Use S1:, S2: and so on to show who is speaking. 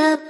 S1: up